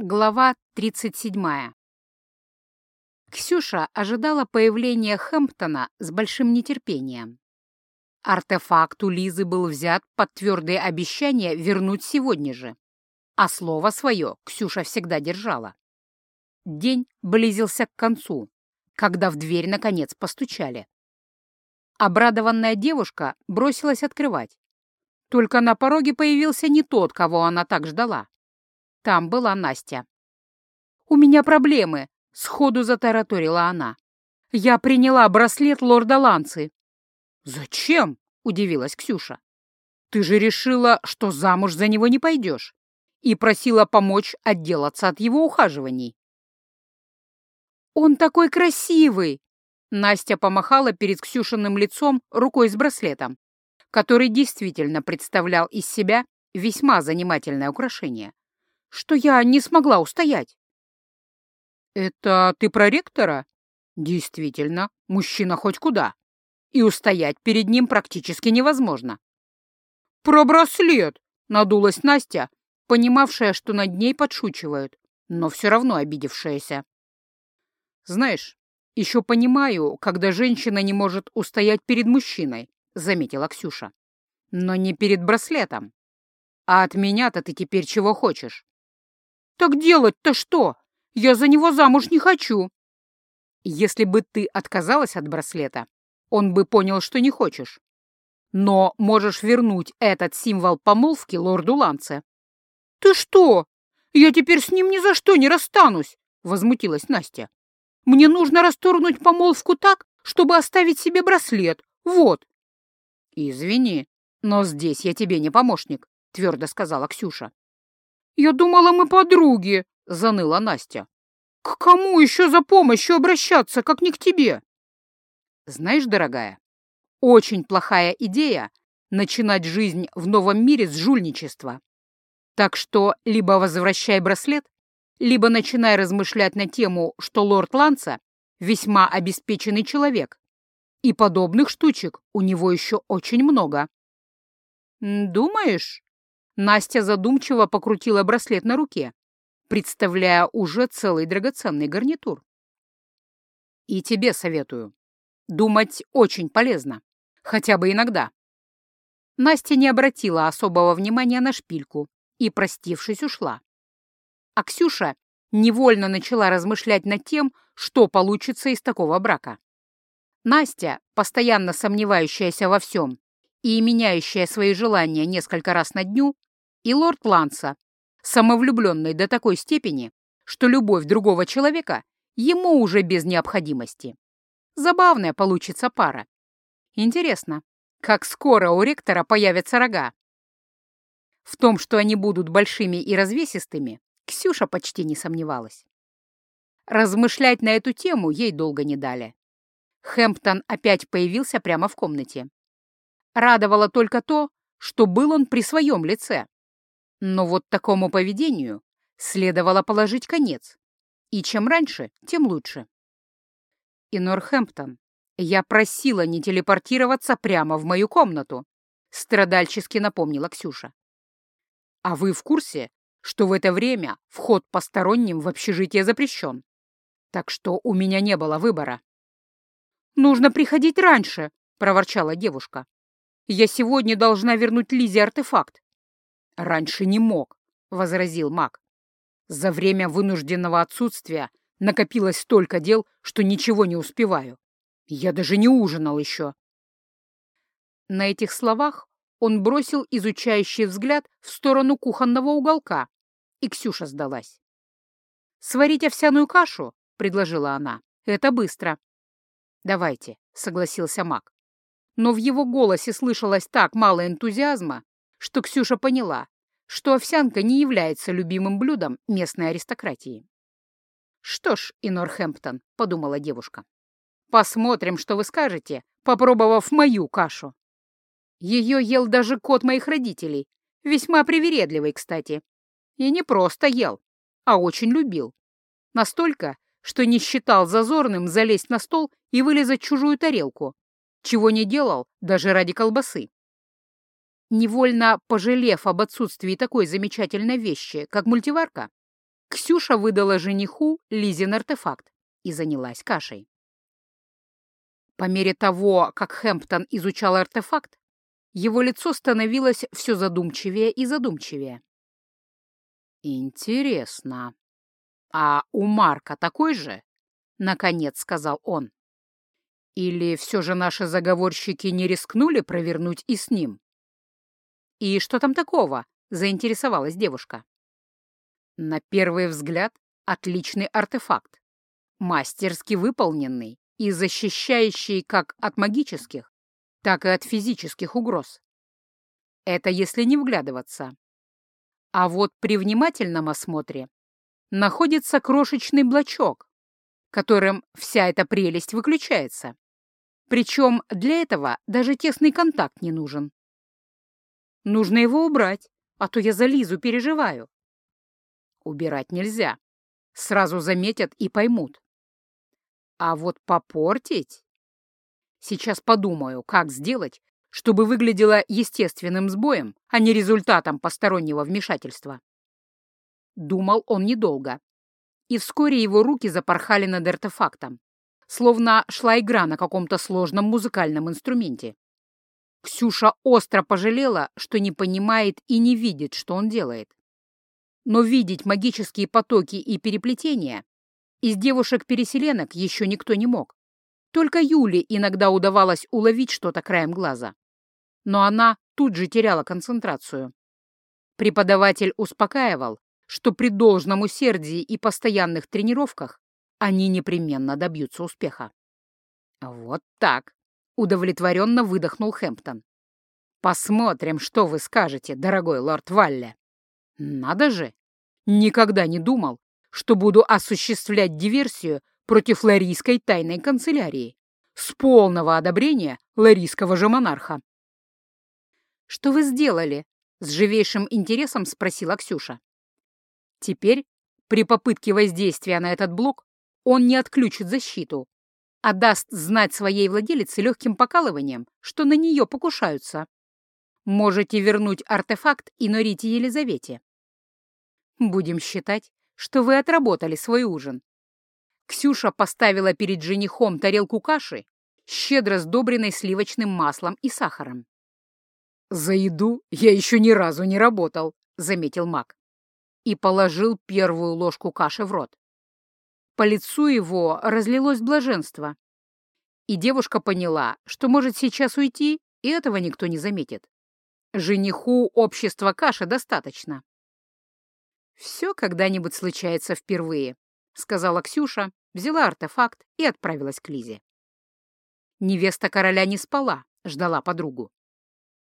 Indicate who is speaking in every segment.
Speaker 1: Глава 37. Ксюша ожидала появления Хэмптона с большим нетерпением. Артефакт у Лизы был взят под твердые обещания вернуть сегодня же, а слово свое Ксюша всегда держала. День близился к концу, когда в дверь наконец постучали. Обрадованная девушка бросилась открывать. Только на пороге появился не тот, кого она так ждала. Там была Настя. «У меня проблемы», — сходу затараторила она. «Я приняла браслет лорда Ланцы». «Зачем?» — удивилась Ксюша. «Ты же решила, что замуж за него не пойдешь, и просила помочь отделаться от его ухаживаний».
Speaker 2: «Он такой красивый!» Настя помахала перед Ксюшиным лицом рукой с браслетом, который действительно представлял из себя весьма занимательное украшение что я не смогла устоять.
Speaker 1: «Это ты про ректора?» «Действительно, мужчина хоть куда. И устоять перед ним практически невозможно».
Speaker 2: «Про браслет!» — надулась Настя,
Speaker 1: понимавшая, что над ней подшучивают, но все равно обидевшаяся. «Знаешь, еще понимаю, когда женщина не может устоять перед мужчиной», — заметила Ксюша. «Но не перед браслетом. А от меня-то ты теперь чего хочешь?»
Speaker 2: «Так делать-то что? Я за него замуж не хочу!»
Speaker 1: «Если бы ты отказалась от браслета, он бы понял, что не хочешь. Но можешь вернуть этот символ помолвки лорду Ланце».
Speaker 2: «Ты что? Я теперь с ним ни за что не расстанусь!» — возмутилась Настя. «Мне нужно расторгнуть помолвку так, чтобы оставить себе браслет. Вот!»
Speaker 1: «Извини, но здесь я тебе не помощник», — твердо сказала Ксюша.
Speaker 2: «Я думала, мы подруги», — заныла Настя. «К кому еще за помощью обращаться, как не к тебе?»
Speaker 1: «Знаешь, дорогая, очень плохая идея начинать жизнь в новом мире с жульничества. Так что либо возвращай браслет, либо начинай размышлять на тему, что лорд Ланца весьма обеспеченный человек, и подобных штучек у него еще очень много».
Speaker 2: «Думаешь?»
Speaker 1: Настя задумчиво покрутила браслет на руке, представляя уже целый драгоценный гарнитур. И тебе советую. Думать очень полезно. Хотя бы иногда. Настя не обратила особого внимания на шпильку и, простившись, ушла. А Ксюша невольно начала размышлять над тем, что получится из такого брака. Настя, постоянно сомневающаяся во всем и меняющая свои желания несколько раз на дню, и лорд Ланса, самовлюбленный до такой степени, что любовь другого человека ему уже без необходимости. Забавная получится пара. Интересно, как скоро у ректора появятся рога? В том, что они будут большими и развесистыми, Ксюша почти не сомневалась. Размышлять на эту тему ей долго не дали. Хэмптон опять появился прямо в комнате. Радовало только то, что был он при своем лице. Но вот такому поведению следовало положить конец. И чем раньше, тем лучше. И Норхэмптон, я просила не телепортироваться прямо в мою комнату, страдальчески напомнила Ксюша. А вы в курсе, что в это время вход посторонним в общежитие запрещен? Так что у меня не было выбора.
Speaker 2: «Нужно приходить раньше», — проворчала девушка. «Я сегодня должна вернуть Лизе артефакт.
Speaker 1: «Раньше не мог», — возразил маг. «За время вынужденного отсутствия накопилось столько дел, что ничего не успеваю. Я даже не ужинал еще». На этих словах он бросил изучающий взгляд в сторону кухонного уголка, и Ксюша сдалась. «Сварить овсяную кашу?» — предложила она. «Это быстро». «Давайте», — согласился маг. Но в его голосе слышалось так мало энтузиазма, что Ксюша поняла, что овсянка не является любимым блюдом местной аристократии. «Что ж, Инор Хэмптон», — подумала девушка, — «посмотрим, что вы скажете, попробовав мою кашу». Ее ел даже кот моих родителей, весьма привередливый, кстати. И не просто ел, а очень любил. Настолько, что не считал зазорным залезть на стол и вылезать чужую тарелку, чего не делал даже ради колбасы. Невольно пожалев об отсутствии такой замечательной вещи, как мультиварка,
Speaker 2: Ксюша выдала жениху Лизин артефакт и занялась кашей. По мере того, как Хэмптон изучал артефакт, его лицо становилось все задумчивее и задумчивее. «Интересно. А у Марка такой же?» — наконец сказал он. «Или все же наши заговорщики не рискнули провернуть и с ним?» «И что там такого?» — заинтересовалась девушка. На первый взгляд, отличный артефакт, мастерски выполненный и защищающий как от магических, так и от физических угроз. Это если не вглядываться. А вот при внимательном осмотре находится крошечный блочок, которым вся эта прелесть выключается. Причем для этого даже тесный контакт не нужен. Нужно его убрать, а то я за Лизу переживаю. Убирать нельзя. Сразу заметят и поймут. А вот попортить... Сейчас подумаю, как сделать, чтобы выглядело естественным сбоем, а не результатом постороннего вмешательства. Думал он недолго. И вскоре его руки запорхали над артефактом, словно шла игра на каком-то сложном музыкальном инструменте. Ксюша остро пожалела, что не понимает и не видит, что он делает. Но видеть магические потоки и переплетения из девушек-переселенок еще никто не мог. Только Юле иногда удавалось уловить что-то краем глаза. Но она тут же теряла концентрацию. Преподаватель успокаивал, что при должном усердии и постоянных тренировках они непременно добьются успеха. Вот так. Удовлетворенно выдохнул Хэмптон. «Посмотрим, что вы скажете, дорогой лорд Валле». «Надо же! Никогда не думал, что буду осуществлять диверсию против ларийской тайной канцелярии с полного одобрения ларийского же монарха». «Что вы сделали?» — с живейшим интересом спросила Ксюша. Теперь, при попытке воздействия на этот блок, он не отключит защиту, а даст знать своей владелице легким покалыванием, что на нее покушаются. Можете вернуть артефакт и Норите Елизавете. Будем считать, что вы отработали свой ужин. Ксюша поставила перед женихом тарелку каши, щедро сдобренной сливочным маслом и сахаром. «За еду я еще ни разу не работал», — заметил маг. И положил первую ложку каши в рот. По лицу его разлилось блаженство. И девушка поняла, что может сейчас уйти, и этого никто не заметит. Жениху общества каши достаточно. «Все когда-нибудь случается впервые», — сказала Ксюша, взяла артефакт и отправилась к Лизе. Невеста короля не спала, ждала подругу.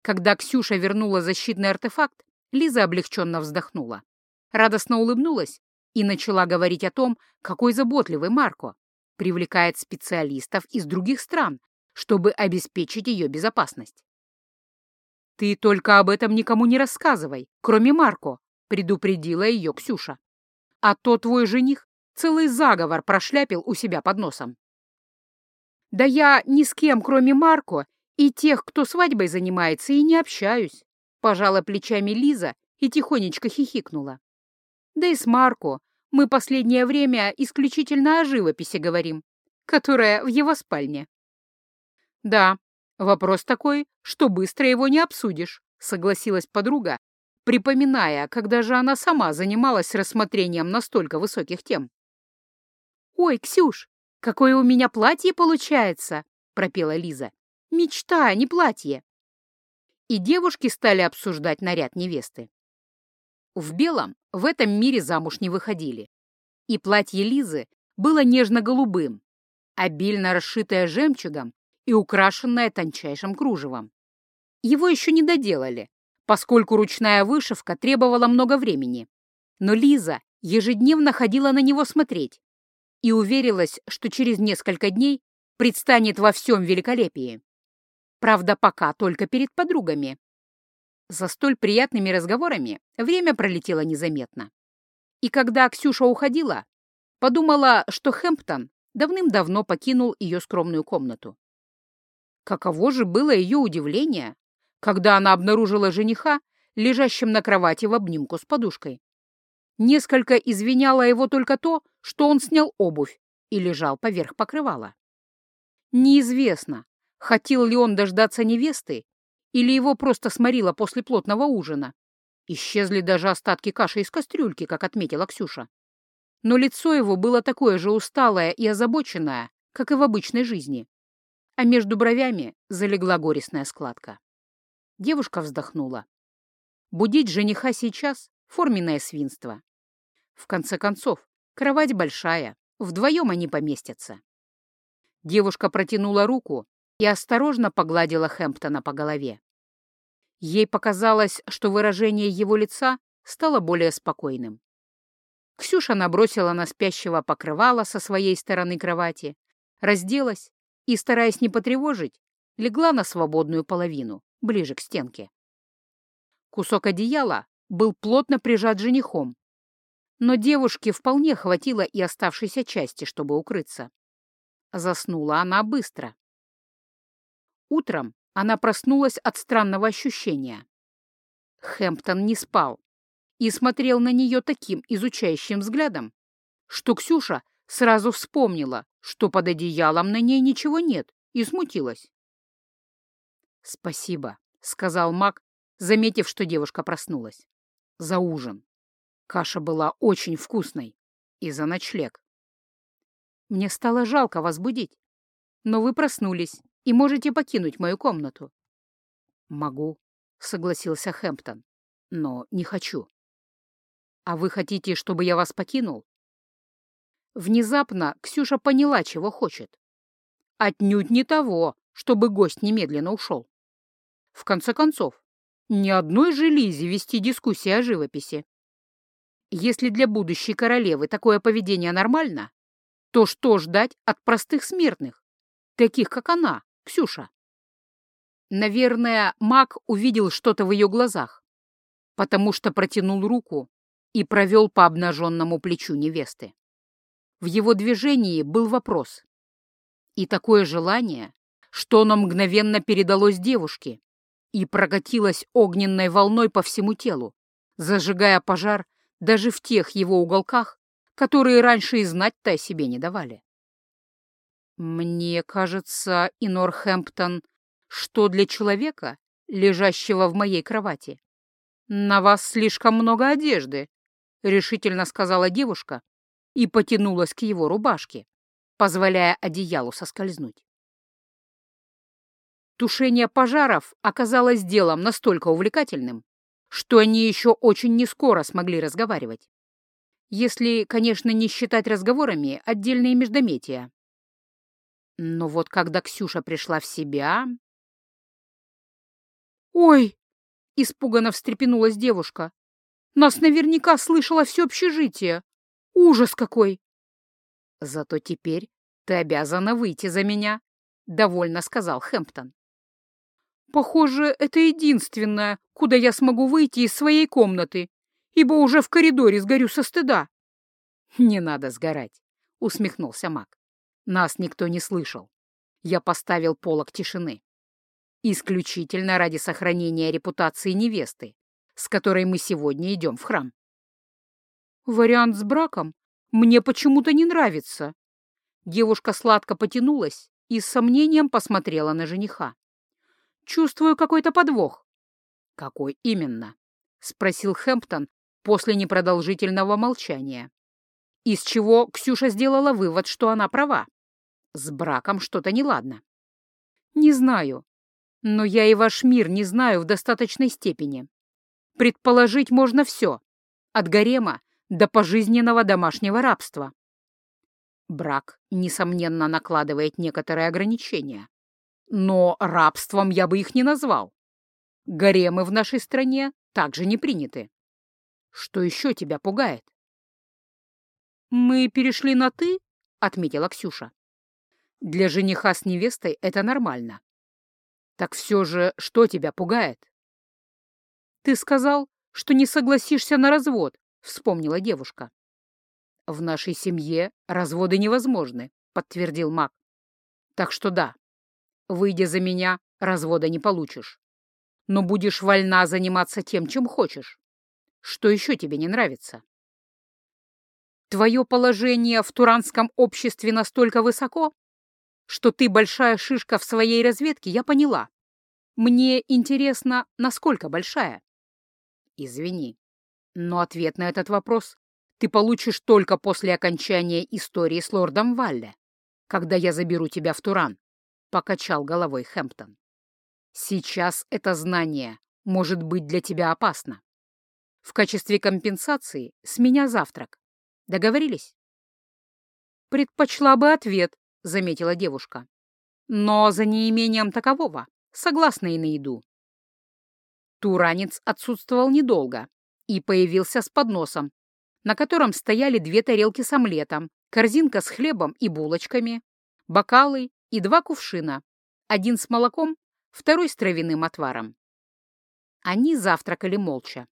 Speaker 2: Когда Ксюша вернула защитный артефакт, Лиза облегченно вздохнула. Радостно улыбнулась и начала говорить о том, какой заботливый Марко привлекает специалистов из других стран, чтобы обеспечить ее безопасность. «Ты только об этом никому не рассказывай, кроме Марко», — предупредила ее Ксюша. «А то твой жених целый заговор прошляпил у себя под носом». «Да я ни с кем, кроме Марко и тех, кто свадьбой занимается, и не общаюсь», — пожала плечами Лиза и тихонечко хихикнула. Да и с Марко мы последнее время исключительно о живописи говорим, которая в его спальне. Да, вопрос такой, что быстро его не обсудишь, согласилась подруга, припоминая, когда же она сама занималась рассмотрением настолько высоких тем. «Ой, Ксюш, какое у меня платье получается!» — пропела Лиза. «Мечта, а не платье!» И девушки стали обсуждать наряд невесты. В белом в этом мире замуж не выходили. И платье Лизы было нежно-голубым, обильно расшитое жемчугом и украшенное тончайшим кружевом. Его еще не доделали, поскольку ручная вышивка требовала много времени. Но Лиза ежедневно ходила на него смотреть и уверилась, что через несколько дней предстанет во всем великолепии. Правда, пока только перед подругами, за столь приятными разговорами время пролетело незаметно. И когда Ксюша уходила, подумала, что Хэмптон давным-давно покинул ее скромную комнату. Каково же было ее удивление, когда она обнаружила жениха, лежащим на кровати в обнимку с подушкой. Несколько извиняло его только то, что он снял обувь и лежал поверх покрывала. Неизвестно, хотел ли он дождаться невесты или его просто сморило после плотного ужина. Исчезли даже остатки каши из кастрюльки, как отметила Ксюша. Но лицо его было такое же усталое и озабоченное, как и в обычной жизни. А между бровями залегла горестная складка. Девушка вздохнула. Будить жениха сейчас — форменное свинство. В конце концов, кровать большая, вдвоем они поместятся. Девушка протянула руку и осторожно погладила Хэмптона по голове. Ей показалось, что выражение его лица стало более спокойным. Ксюша набросила на спящего покрывала со своей стороны кровати, разделась и, стараясь не потревожить, легла на свободную половину, ближе к стенке. Кусок одеяла был плотно прижат женихом, но девушке вполне хватило и оставшейся части, чтобы укрыться. Заснула она быстро. Утром она проснулась от странного ощущения. Хэмптон не спал и смотрел на нее таким изучающим взглядом, что Ксюша сразу вспомнила, что под одеялом на ней ничего нет, и смутилась. «Спасибо», — сказал Мак, заметив, что девушка проснулась. «За ужин. Каша была очень вкусной. И за ночлег. Мне стало жалко вас будить, но вы проснулись и можете покинуть мою комнату. Могу, согласился Хэмптон, но не хочу. А вы хотите, чтобы я вас покинул? Внезапно Ксюша поняла, чего хочет. Отнюдь не того, чтобы гость немедленно ушел. В конце концов, ни одной же Лизе вести дискуссии о живописи. Если для будущей королевы такое поведение нормально, то что ждать от простых смертных, таких как она, Ксюша? Наверное, маг увидел что-то в ее глазах, потому что протянул руку и провел по обнаженному плечу невесты. В его движении был вопрос. И такое желание, что оно мгновенно передалось девушке и прокатилось огненной волной по всему телу, зажигая пожар даже в тех его уголках, которые раньше и знать-то о себе не давали. Мне кажется, Инор Хэмптон, что для человека, лежащего в моей кровати, на вас слишком много одежды, решительно сказала девушка и потянулась к его рубашке, позволяя одеялу соскользнуть. Тушение пожаров оказалось делом настолько увлекательным, что они еще очень нескоро смогли разговаривать. Если, конечно, не считать разговорами отдельные междометия. Но вот когда Ксюша пришла в себя... «Ой!» — испуганно встрепенулась девушка. «Нас наверняка слышало все общежитие. Ужас какой!» «Зато теперь ты обязана выйти за меня», — довольно сказал Хэмптон. «Похоже, это единственное, куда я смогу выйти из своей комнаты ибо уже в коридоре сгорю со стыда. «Не надо сгорать», — усмехнулся маг. «Нас никто не слышал. Я поставил полок тишины. Исключительно ради сохранения репутации невесты, с которой мы сегодня идем в храм». «Вариант с браком мне почему-то не нравится». Девушка сладко потянулась и с сомнением посмотрела на жениха. «Чувствую какой-то подвох». «Какой именно?» — спросил Хэмптон, после непродолжительного молчания. Из чего Ксюша сделала вывод, что она права. С браком что-то неладно. Не знаю, но я и ваш мир не знаю в достаточной степени. Предположить можно все, от гарема до пожизненного домашнего рабства. Брак, несомненно, накладывает некоторые ограничения. Но рабством я бы их не назвал. Гаремы в нашей стране также не приняты. Что еще тебя пугает? «Мы перешли на «ты», — отметила Ксюша. «Для жениха с невестой это нормально. Так все же, что тебя пугает?» «Ты сказал, что не согласишься на развод», — вспомнила девушка. «В нашей семье разводы невозможны», — подтвердил маг. «Так что да, выйдя за меня, развода не получишь. Но будешь вольна заниматься тем, чем хочешь. Что еще тебе не нравится? Твое положение в туранском обществе настолько высоко, что ты большая шишка в своей разведке, я поняла. Мне интересно, насколько большая. Извини, но ответ на этот вопрос ты получишь только после окончания истории с лордом Валле, когда я заберу тебя в Туран, — покачал головой Хэмптон. Сейчас это знание может быть для тебя опасно. В качестве компенсации с меня завтрак. Договорились? Предпочла бы ответ, — заметила девушка. Но за неимением такового согласна и на еду. Туранец отсутствовал недолго и появился с подносом, на котором стояли две тарелки с омлетом, корзинка с хлебом и булочками, бокалы и два кувшина, один с молоком, второй с травяным отваром. Они завтракали молча.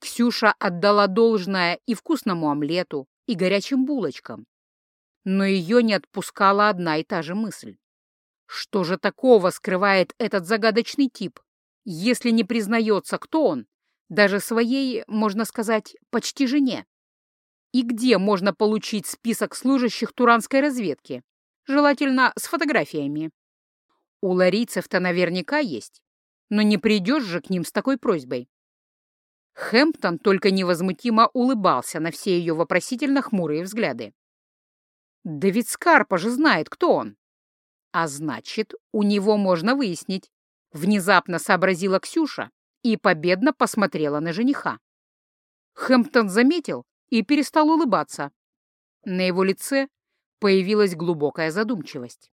Speaker 2: Ксюша отдала должное и вкусному омлету, и горячим булочкам. Но ее не отпускала одна и та же мысль. Что же такого скрывает этот загадочный тип, если не признается, кто он, даже своей, можно сказать, почти жене? И где можно получить список служащих туранской разведки? Желательно с фотографиями. У ларийцев-то наверняка есть, но не придешь же к ним с такой просьбой. Хэмптон только невозмутимо улыбался на все ее вопросительно хмурые взгляды. Да ведь Скарпа же знает, кто он. А значит, у него можно выяснить. Внезапно сообразила Ксюша и победно посмотрела на жениха. Хэмптон заметил и перестал улыбаться. На его лице появилась глубокая задумчивость.